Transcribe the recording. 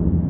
you